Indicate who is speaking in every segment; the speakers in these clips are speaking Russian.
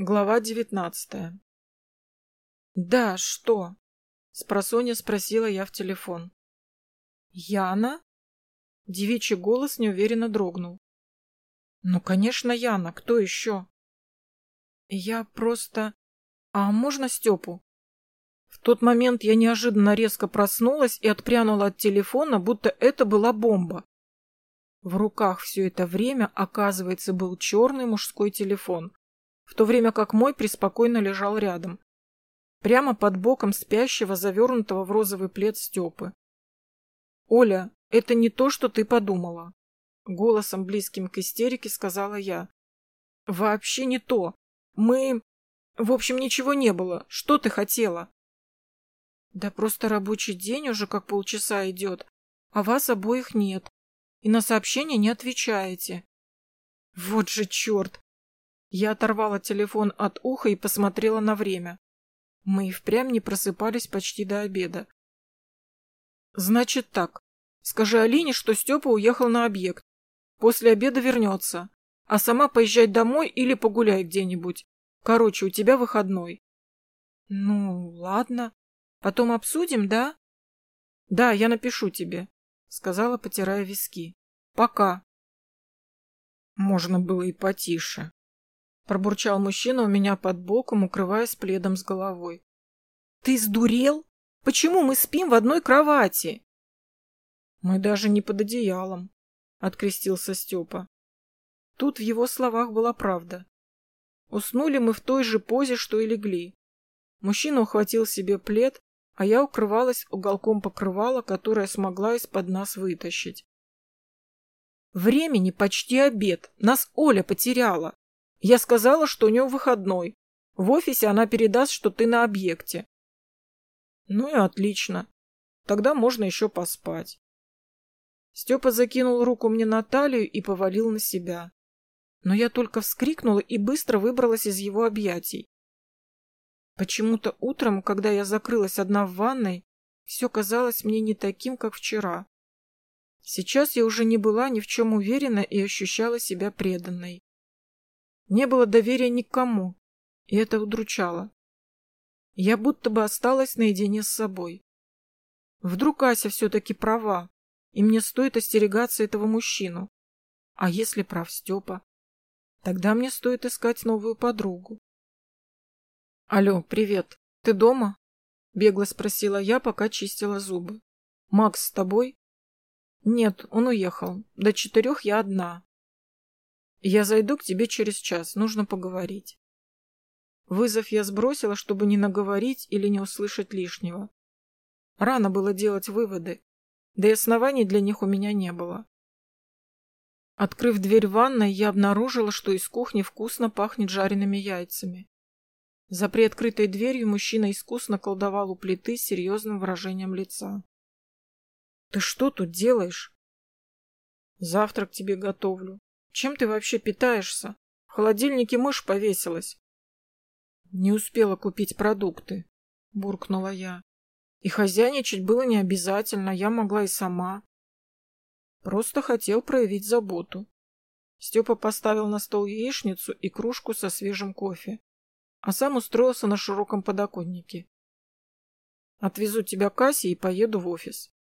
Speaker 1: Глава девятнадцатая. «Да, что?» — спросонья спросила я в телефон. «Яна?» — девичий голос неуверенно дрогнул. «Ну, конечно, Яна. Кто еще?» «Я просто... А можно Степу?» В тот момент я неожиданно резко проснулась и отпрянула от телефона, будто это была бомба. В руках все это время, оказывается, был черный мужской телефон в то время как мой преспокойно лежал рядом, прямо под боком спящего, завернутого в розовый плед Степы. «Оля, это не то, что ты подумала», — голосом близким к истерике сказала я. «Вообще не то. Мы... В общем, ничего не было. Что ты хотела?» «Да просто рабочий день уже как полчаса идет, а вас обоих нет, и на сообщения не отвечаете». «Вот же черт! Я оторвала телефон от уха и посмотрела на время. Мы и впрямь не просыпались почти до обеда. Значит так. Скажи Алине, что Степа уехал на объект. После обеда вернется. А сама поезжай домой или погуляй где-нибудь. Короче, у тебя выходной. Ну, ладно. Потом обсудим, да? Да, я напишу тебе, сказала, потирая виски. Пока. Можно было и потише. Пробурчал мужчина у меня под боком, укрываясь пледом с головой. «Ты сдурел? Почему мы спим в одной кровати?» «Мы даже не под одеялом», — открестился Степа. Тут в его словах была правда. Уснули мы в той же позе, что и легли. Мужчина ухватил себе плед, а я укрывалась уголком покрывала, которое смогла из-под нас вытащить. Времени почти обед. Нас Оля потеряла. Я сказала, что у нее выходной. В офисе она передаст, что ты на объекте. Ну и отлично. Тогда можно еще поспать. Степа закинул руку мне на талию и повалил на себя. Но я только вскрикнула и быстро выбралась из его объятий. Почему-то утром, когда я закрылась одна в ванной, все казалось мне не таким, как вчера. Сейчас я уже не была ни в чем уверена и ощущала себя преданной. Не было доверия никому, и это удручало. Я будто бы осталась наедине с собой. Вдруг Ася все-таки права, и мне стоит остерегаться этого мужчину. А если прав Степа? Тогда мне стоит искать новую подругу. «Алло, привет. Ты дома?» — бегло спросила я, пока чистила зубы. «Макс с тобой?» «Нет, он уехал. До четырех я одна. Я зайду к тебе через час, нужно поговорить. Вызов я сбросила, чтобы не наговорить или не услышать лишнего. Рано было делать выводы, да и оснований для них у меня не было. Открыв дверь ванной, я обнаружила, что из кухни вкусно пахнет жареными яйцами. За приоткрытой дверью мужчина искусно колдовал у плиты с серьезным выражением лица. «Ты что тут делаешь?» «Завтрак тебе готовлю. Чем ты вообще питаешься? В холодильнике мышь повесилась. Не успела купить продукты, буркнула я. И хозяйничать было не обязательно, я могла и сама. Просто хотел проявить заботу. Степа поставил на стол яичницу и кружку со свежим кофе, а сам устроился на широком подоконнике. Отвезу тебя к Асе и поеду в офис.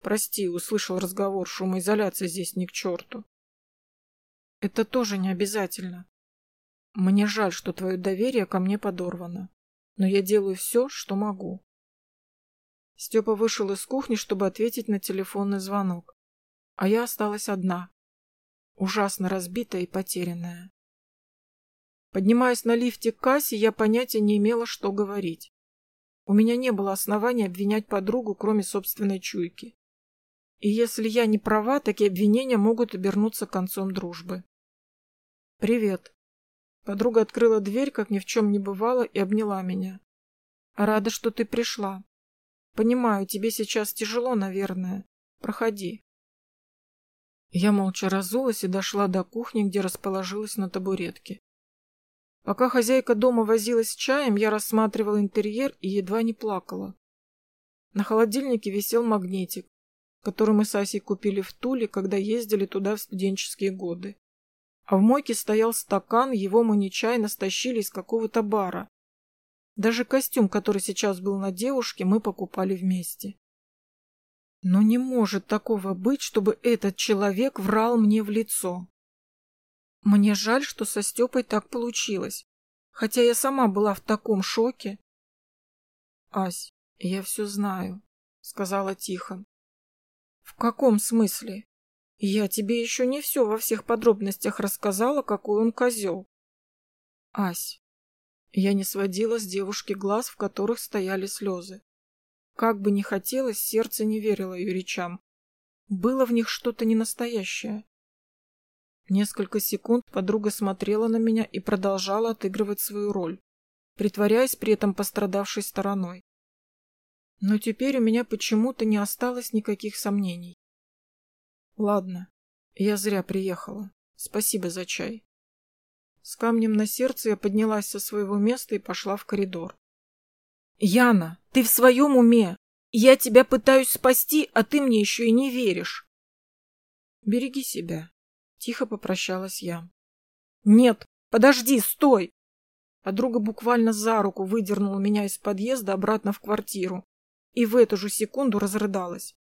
Speaker 1: Прости, услышал разговор, шумоизоляция здесь ни к черту. Это тоже не обязательно. Мне жаль, что твое доверие ко мне подорвано, но я делаю все, что могу. Степа вышел из кухни, чтобы ответить на телефонный звонок, а я осталась одна, ужасно разбитая и потерянная. Поднимаясь на лифте к кассе, я понятия не имела, что говорить. У меня не было оснований обвинять подругу, кроме собственной чуйки. И если я не права, такие обвинения могут обернуться концом дружбы. «Привет». Подруга открыла дверь, как ни в чем не бывало, и обняла меня. «Рада, что ты пришла. Понимаю, тебе сейчас тяжело, наверное. Проходи». Я молча разулась и дошла до кухни, где расположилась на табуретке. Пока хозяйка дома возилась с чаем, я рассматривала интерьер и едва не плакала. На холодильнике висел магнитик, который мы с Асей купили в Туле, когда ездили туда в студенческие годы. А в мойке стоял стакан, его мы нечаянно стащили из какого-то бара. Даже костюм, который сейчас был на девушке, мы покупали вместе. Но не может такого быть, чтобы этот человек врал мне в лицо. Мне жаль, что со Степой так получилось, хотя я сама была в таком шоке. — Ась, я все знаю, — сказала тихо. — каком смысле? Я тебе еще не все во всех подробностях рассказала, какой он козел. — Ась, я не сводила с девушки глаз, в которых стояли слезы. Как бы ни хотелось, сердце не верило ее речам. Было в них что-то ненастоящее. Несколько секунд подруга смотрела на меня и продолжала отыгрывать свою роль, притворяясь при этом пострадавшей стороной. Но теперь у меня почему-то не осталось никаких сомнений. Ладно, я зря приехала. Спасибо за чай. С камнем на сердце я поднялась со своего места и пошла в коридор. «Яна, ты в своем уме? Я тебя пытаюсь спасти, а ты мне еще и не веришь!» «Береги себя», — тихо попрощалась я. «Нет, подожди, стой!» Подруга буквально за руку выдернула меня из подъезда обратно в квартиру и в эту же секунду разрыдалась.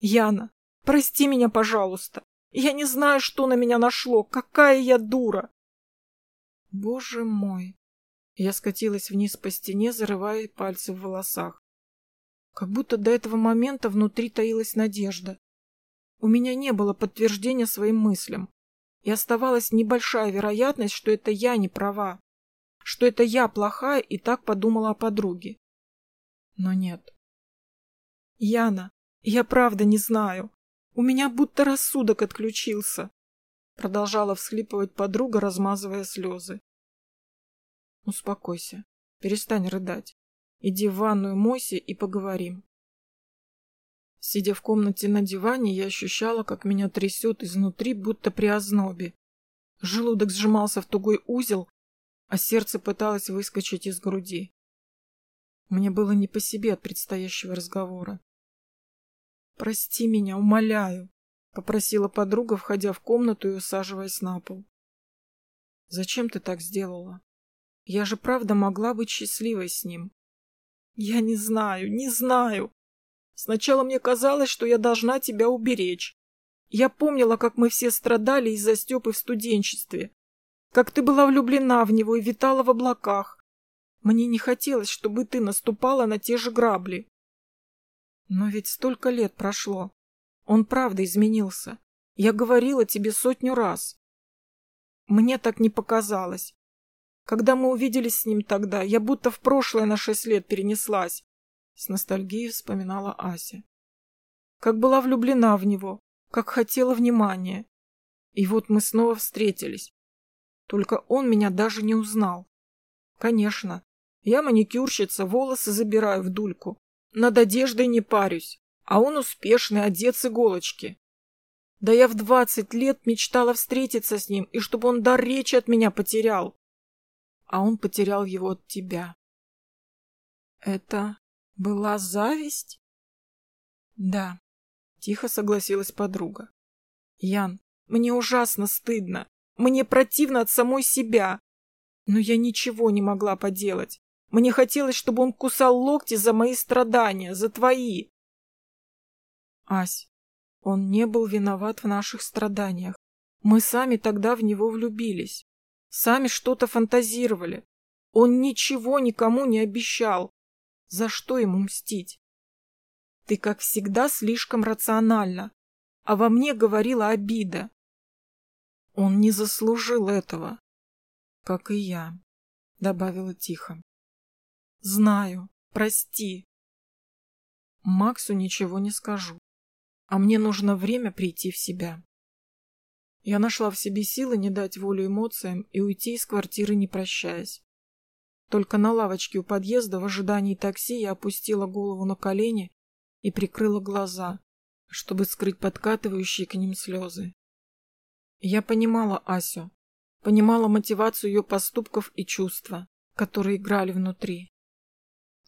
Speaker 1: «Яна, прости меня, пожалуйста. Я не знаю, что на меня нашло. Какая я дура!» «Боже мой!» Я скатилась вниз по стене, зарывая пальцы в волосах. Как будто до этого момента внутри таилась надежда. У меня не было подтверждения своим мыслям. И оставалась небольшая вероятность, что это я не права. Что это я плохая и так подумала о подруге. Но нет. Яна, я правда не знаю. У меня будто рассудок отключился. Продолжала всхлипывать подруга, размазывая слезы. Успокойся. Перестань рыдать. Иди в ванную, мойся и поговорим. Сидя в комнате на диване, я ощущала, как меня трясет изнутри, будто при ознобе. Желудок сжимался в тугой узел, а сердце пыталось выскочить из груди. Мне было не по себе от предстоящего разговора. «Прости меня, умоляю», — попросила подруга, входя в комнату и усаживаясь на пол. «Зачем ты так сделала?» Я же правда могла быть счастливой с ним. Я не знаю, не знаю. Сначала мне казалось, что я должна тебя уберечь. Я помнила, как мы все страдали из-за Степы в студенчестве. Как ты была влюблена в него и витала в облаках. Мне не хотелось, чтобы ты наступала на те же грабли. Но ведь столько лет прошло. Он правда изменился. Я говорила тебе сотню раз. Мне так не показалось. Когда мы увиделись с ним тогда, я будто в прошлое на шесть лет перенеслась. С ностальгией вспоминала Ася. Как была влюблена в него, как хотела внимания. И вот мы снова встретились. Только он меня даже не узнал. Конечно, я маникюрщица, волосы забираю в дульку. Над одеждой не парюсь, а он успешный, одет с иголочки. Да я в двадцать лет мечтала встретиться с ним, и чтобы он дар речи от меня потерял а он потерял его от тебя. Это была зависть? Да, тихо согласилась подруга. Ян, мне ужасно стыдно. Мне противно от самой себя. Но я ничего не могла поделать. Мне хотелось, чтобы он кусал локти за мои страдания, за твои. Ась, он не был виноват в наших страданиях. Мы сами тогда в него влюбились. Сами что-то фантазировали. Он ничего никому не обещал. За что ему мстить? Ты, как всегда, слишком рациональна, а во мне говорила обида. Он не заслужил этого, как и я, — добавила тихо. Знаю, прости. Максу ничего не скажу, а мне нужно время прийти в себя. Я нашла в себе силы не дать волю эмоциям и уйти из квартиры, не прощаясь. Только на лавочке у подъезда в ожидании такси я опустила голову на колени и прикрыла глаза, чтобы скрыть подкатывающие к ним слезы. Я понимала Асю, понимала мотивацию ее поступков и чувства, которые играли внутри.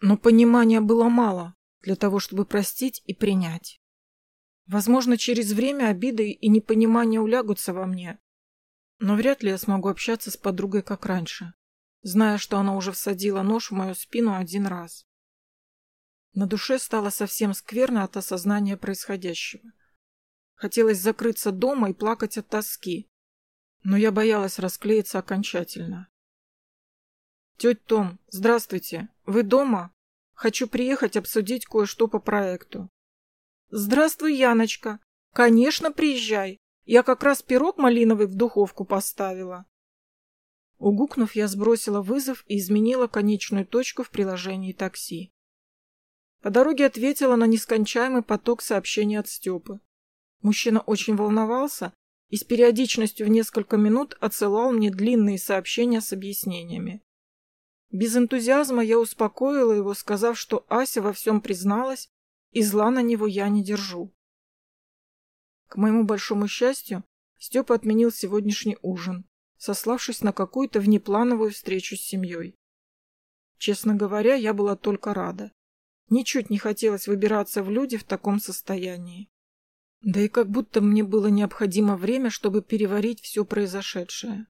Speaker 1: Но понимания было мало для того, чтобы простить и принять. Возможно, через время обиды и непонимание улягутся во мне. Но вряд ли я смогу общаться с подругой как раньше, зная, что она уже всадила нож в мою спину один раз. На душе стало совсем скверно от осознания происходящего. Хотелось закрыться дома и плакать от тоски, но я боялась расклеиться окончательно. «Тетя Том, здравствуйте. Вы дома? Хочу приехать обсудить кое-что по проекту». «Здравствуй, Яночка. Конечно, приезжай. Я как раз пирог малиновый в духовку поставила». Угукнув, я сбросила вызов и изменила конечную точку в приложении такси. По дороге ответила на нескончаемый поток сообщений от Степы. Мужчина очень волновался и с периодичностью в несколько минут отсылал мне длинные сообщения с объяснениями. Без энтузиазма я успокоила его, сказав, что Ася во всем призналась, и зла на него я не держу. К моему большому счастью, Степа отменил сегодняшний ужин, сославшись на какую-то внеплановую встречу с семьей. Честно говоря, я была только рада. Ничуть не хотелось выбираться в люди в таком состоянии. Да и как будто мне было необходимо время, чтобы переварить все произошедшее.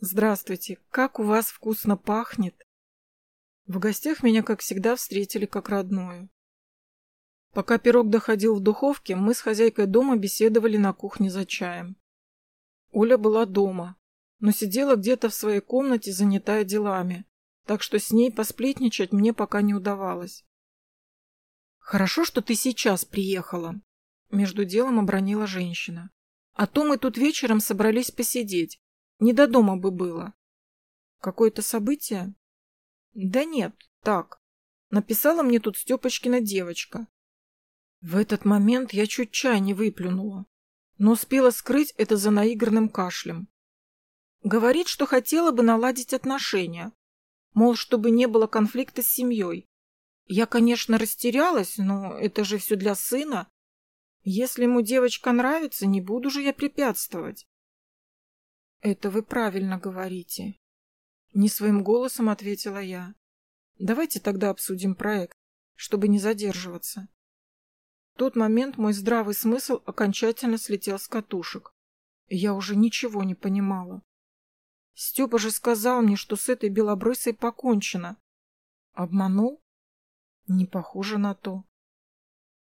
Speaker 1: Здравствуйте, как у вас вкусно пахнет. В гостях меня, как всегда, встретили как родную. Пока пирог доходил в духовке, мы с хозяйкой дома беседовали на кухне за чаем. Оля была дома, но сидела где-то в своей комнате, занятая делами, так что с ней посплетничать мне пока не удавалось. «Хорошо, что ты сейчас приехала», — между делом обронила женщина. «А то мы тут вечером собрались посидеть, не до дома бы было. Какое-то событие? Да нет, так. Написала мне тут Степочкина девочка. В этот момент я чуть чай не выплюнула, но успела скрыть это за наигранным кашлем. Говорит, что хотела бы наладить отношения, мол, чтобы не было конфликта с семьей. Я, конечно, растерялась, но это же все для сына. Если ему девочка нравится, не буду же я препятствовать. «Это вы правильно говорите». Не своим голосом ответила я. «Давайте тогда обсудим проект, чтобы не задерживаться». В тот момент мой здравый смысл окончательно слетел с катушек. я уже ничего не понимала. Степа же сказал мне, что с этой белобрысой покончено. Обманул? Не похоже на то.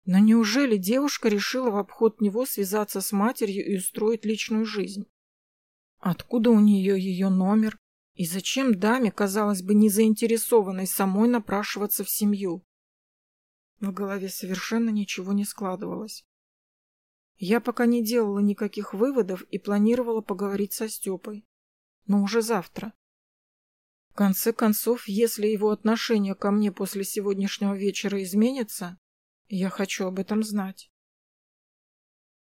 Speaker 1: Но неужели девушка решила в обход него связаться с матерью и устроить личную жизнь? Откуда у нее ее номер? И зачем даме, казалось бы, не заинтересованной самой напрашиваться в семью? В голове совершенно ничего не складывалось. Я пока не делала никаких выводов и планировала поговорить со Степой. Но уже завтра. В конце концов, если его отношение ко мне после сегодняшнего вечера изменится, я хочу об этом знать.